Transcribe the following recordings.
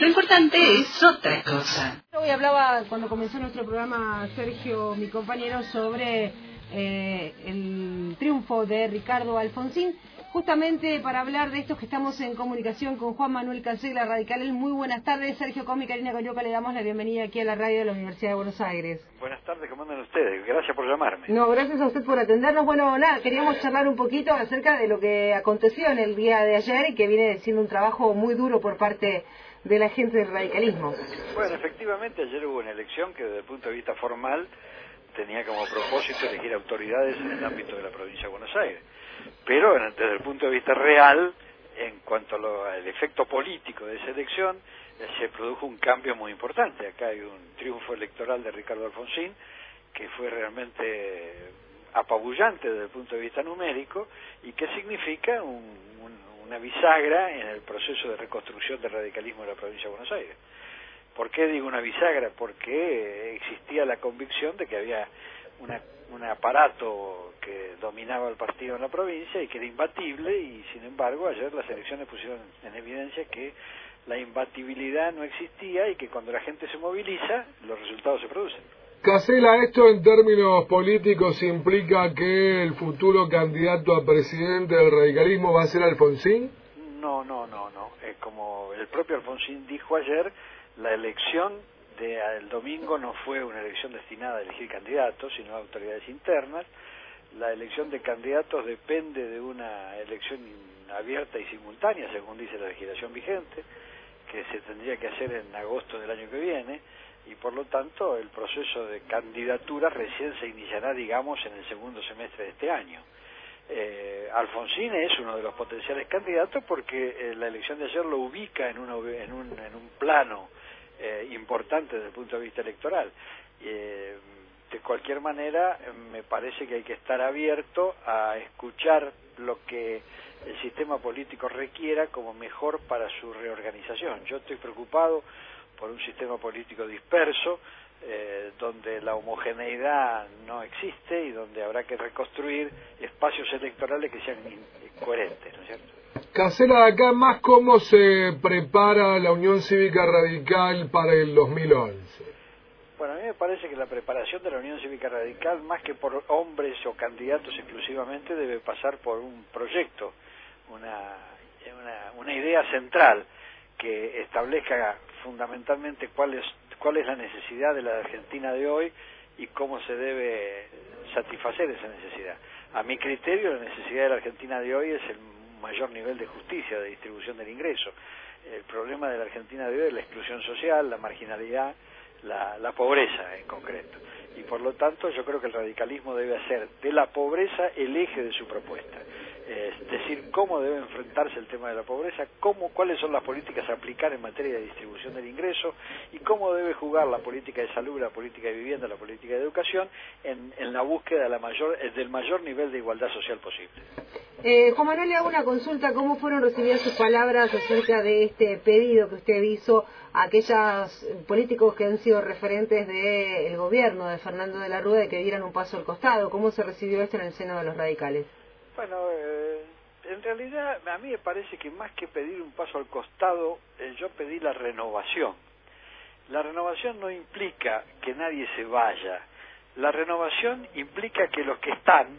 Lo importante es otra cosa. Hoy hablaba cuando comenzó nuestro programa Sergio, mi compañero, sobre eh, el triunfo de Ricardo Alfonsín. Justamente para hablar de esto que estamos en comunicación con Juan Manuel Cancela, Radical. Muy buenas tardes, Sergio Comi, Karina Coyoca, le damos la bienvenida aquí a la radio de la Universidad de Buenos Aires. Buenas tardes, ¿cómo andan ustedes? Gracias por llamarme. No, gracias a usted por atendernos. Bueno, nada, queríamos charlar un poquito acerca de lo que aconteció en el día de ayer y que viene siendo un trabajo muy duro por parte de la gente del radicalismo. Bueno, efectivamente, ayer hubo una elección que desde el punto de vista formal tenía como propósito elegir autoridades en el ámbito de la provincia de Buenos Aires. Pero desde el punto de vista real, en cuanto al efecto político de esa elección, se produjo un cambio muy importante. Acá hay un triunfo electoral de Ricardo Alfonsín que fue realmente apabullante desde el punto de vista numérico y que significa una bisagra en el proceso de reconstrucción del radicalismo de la provincia de Buenos Aires. ¿Por qué digo una bisagra? Porque existía la convicción de que había un aparato que dominaba el partido en la provincia y que era imbatible y sin embargo ayer las elecciones pusieron en evidencia que la imbatibilidad no existía y que cuando la gente se moviliza los resultados se producen. Casela, ¿esto en términos políticos implica que el futuro candidato a presidente del radicalismo va a ser Alfonsín? No, no, no, no. Es como el propio Alfonsín dijo ayer, la elección del domingo no fue una elección destinada a elegir candidatos, sino a autoridades internas. La elección de candidatos depende de una elección abierta y simultánea, según dice la legislación vigente, que se tendría que hacer en agosto del año que viene, y por lo tanto el proceso de candidatura recién se iniciará, digamos, en el segundo semestre de este año. Eh, Alfonsín es uno de los potenciales candidatos porque eh, la elección de ayer lo ubica en, en, un, en un plano eh, importante desde el punto de vista electoral. Eh, de cualquier manera, me parece que hay que estar abierto a escuchar lo que el sistema político requiera como mejor para su reorganización. Yo estoy preocupado por un sistema político disperso, eh, donde la homogeneidad no existe y donde habrá que reconstruir espacios electorales que sean coherentes, ¿no es cierto? Casela, acá más cómo se prepara la Unión Cívica Radical para el 2011. Bueno, a mí me parece que la preparación de la Unión Cívica Radical, más que por hombres o candidatos exclusivamente, debe pasar por un proyecto, una, una, una idea central que establezca fundamentalmente cuál es, cuál es la necesidad de la Argentina de hoy y cómo se debe satisfacer esa necesidad. A mi criterio, la necesidad de la Argentina de hoy es el mayor nivel de justicia, de distribución del ingreso. El problema de la Argentina de hoy es la exclusión social, la marginalidad, la, la pobreza en concreto. Y por lo tanto yo creo que el radicalismo debe hacer de la pobreza el eje de su propuesta es decir, cómo debe enfrentarse el tema de la pobreza, cómo, cuáles son las políticas a aplicar en materia de distribución del ingreso y cómo debe jugar la política de salud, la política de vivienda, la política de educación en, en la búsqueda de la mayor, del mayor nivel de igualdad social posible. Eh, Juan Manuel, le hago una consulta. ¿Cómo fueron recibidas sus palabras acerca de este pedido que usted hizo a aquellos políticos que han sido referentes del gobierno de Fernando de la Rúa de que dieran un paso al costado? ¿Cómo se recibió esto en el seno de los radicales? Bueno, eh, en realidad a mí me parece que más que pedir un paso al costado, eh, yo pedí la renovación. La renovación no implica que nadie se vaya. La renovación implica que los que están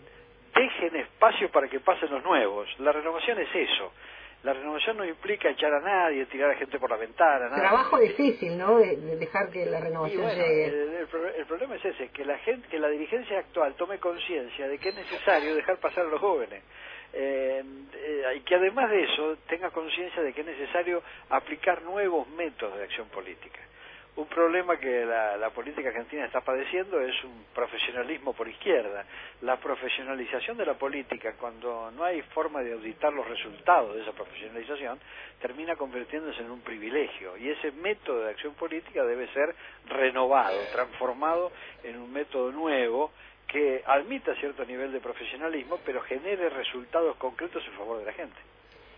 dejen espacio para que pasen los nuevos. La renovación es eso. La renovación no implica echar a nadie, tirar a gente por la ventana. Nada. Trabajo difícil, ¿no? De, dejar que la renovación llegue. El, el, problema es ese, que la gente, que la dirigencia actual tome conciencia de que es necesario dejar pasar a los jóvenes. Eh, eh, y que además de eso tenga conciencia de que es necesario aplicar nuevos métodos de acción política un problema que la, política argentina está padeciendo es un profesionalismo por izquierda. La profesionalización de la política, cuando no hay forma de auditar los resultados de esa profesionalización, termina convirtiéndose en un privilegio. Y ese método de acción política debe ser renovado, transformado en un método nuevo que admita cierto nivel de profesionalismo, pero genere resultados concretos en favor de la gente.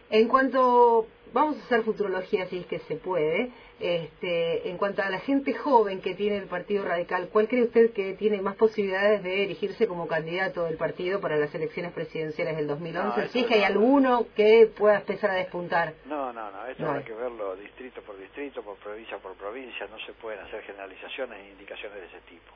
En cuanto, vamos a hacer futurología si es que se puede, este, en cuanto a la gente joven que tiene el Partido Radical, ¿cuál cree usted que tiene más posibilidades de erigirse como candidato del partido para las elecciones presidenciales del 2011? si es que hay alguno que pueda empezar a despuntar. No, no, no, esto hay. que verlo distrito por distrito, por provincia por provincia, no se pueden hacer generalizaciones e indicaciones de ese tipo.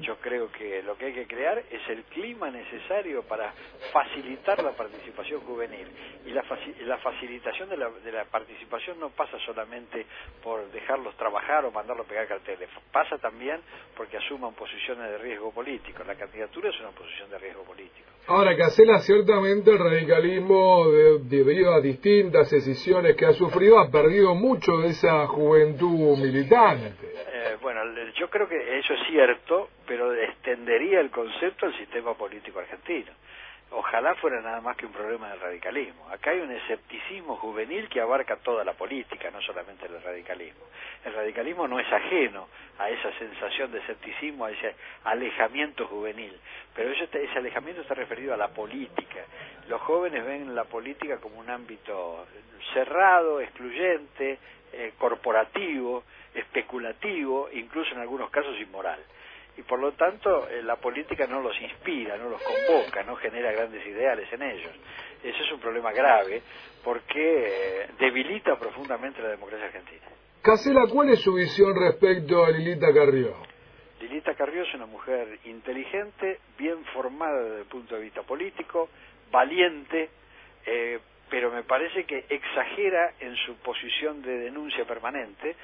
Yo creo que lo que hay que crear es el clima necesario para facilitar la participación juvenil. Y la, la facilitación de la, de la participación no pasa solamente por dejarlos trabajar o mandarlos a pegar carteles, pasa también porque asuman posiciones de riesgo político. La candidatura es una posición de riesgo político. Ahora, Casela, ciertamente el radicalismo, debido a distintas decisiones que ha sufrido, ha perdido mucho de esa juventud militante. Eh, bueno, yo creo que eso es cierto, pero extendería el concepto al sistema político argentino. Ojalá fuera nada más que un problema del radicalismo. Acá hay un escepticismo juvenil que abarca toda la política, no solamente el radicalismo. El radicalismo no es ajeno a esa sensación de escepticismo, a ese alejamiento juvenil, pero ese alejamiento está referido a la política. Los jóvenes ven la política como un ámbito cerrado, excluyente, eh, corporativo, especulativo, incluso en algunos casos inmoral. Y por lo tanto eh, la política no los inspira, no los convoca, no genera grandes ideales en ellos. Ese es un problema grave porque eh, debilita profundamente la democracia argentina. Casela, ¿cuál es su visión respecto a Lilita Carrió? Lilita Carrió es una mujer inteligente, bien formada desde el punto de vista político, valiente, eh, pero me parece que exagera en su posición de denuncia permanente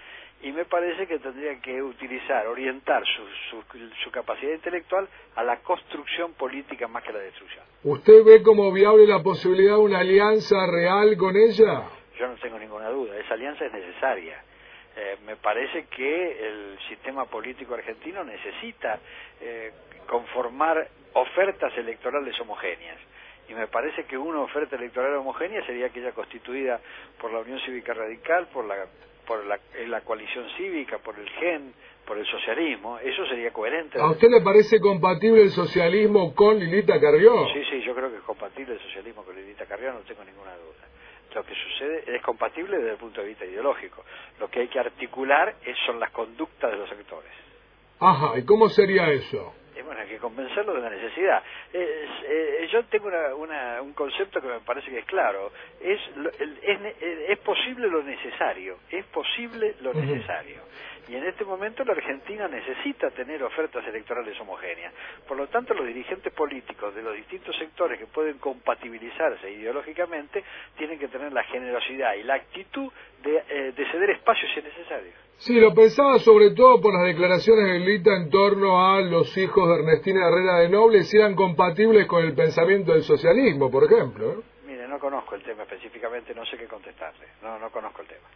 y me parece que tendría que utilizar, orientar su, su, capacidad intelectual a la construcción política más que a la destrucción. ¿Usted ve como viable la posibilidad de una alianza real con ella? Yo no tengo ninguna duda, esa alianza es necesaria. Eh, me parece que el sistema político argentino necesita eh, conformar ofertas electorales homogéneas y me parece que una oferta electoral homogénea sería aquella constituida por la Unión Cívica Radical, por la por la, la coalición cívica, por el GEN, por el socialismo, eso sería coherente. ¿A usted le parece compatible el socialismo con Lilita Carrió? Sí, sí, yo creo que es compatible el socialismo con Lilita Carrió, no tengo ninguna duda. Lo que sucede es compatible desde el punto de vista ideológico. Lo que hay que articular es, son las conductas de los sectores. Ajá, ¿y cómo sería eso? Bueno, hay que convencerlo de la necesidad. Eh, yo tengo una, un concepto que me parece que es claro. Es, es, es posible lo necesario, es posible lo necesario. Y en este momento la Argentina necesita tener ofertas electorales homogéneas. Por lo tanto, los dirigentes políticos de los distintos sectores que pueden compatibilizarse ideológicamente tienen que tener la generosidad y la actitud de, eh, de ceder espacios si es necesario. Sí, lo pensaba sobre todo por las declaraciones de Lita en torno a los hijos de Ernestina Herrera de Noble, si eran compatibles con el pensamiento del socialismo, por ejemplo. Mire, no conozco el tema específicamente, no sé qué contestarle, no, no conozco el tema.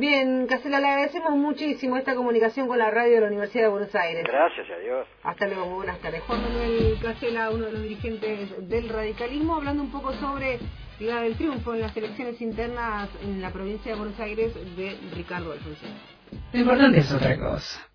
Bien, Casela, le agradecemos muchísimo esta comunicación con la radio de la Universidad de Buenos Aires. Gracias y adiós. Hasta luego, muy buenas tardes. Juan Manuel Casela, uno de los dirigentes del radicalismo, hablando un poco sobre la del triunfo en las elecciones internas en la provincia de Buenos Aires de Ricardo Alfonsín. Lo importante es otra cosa.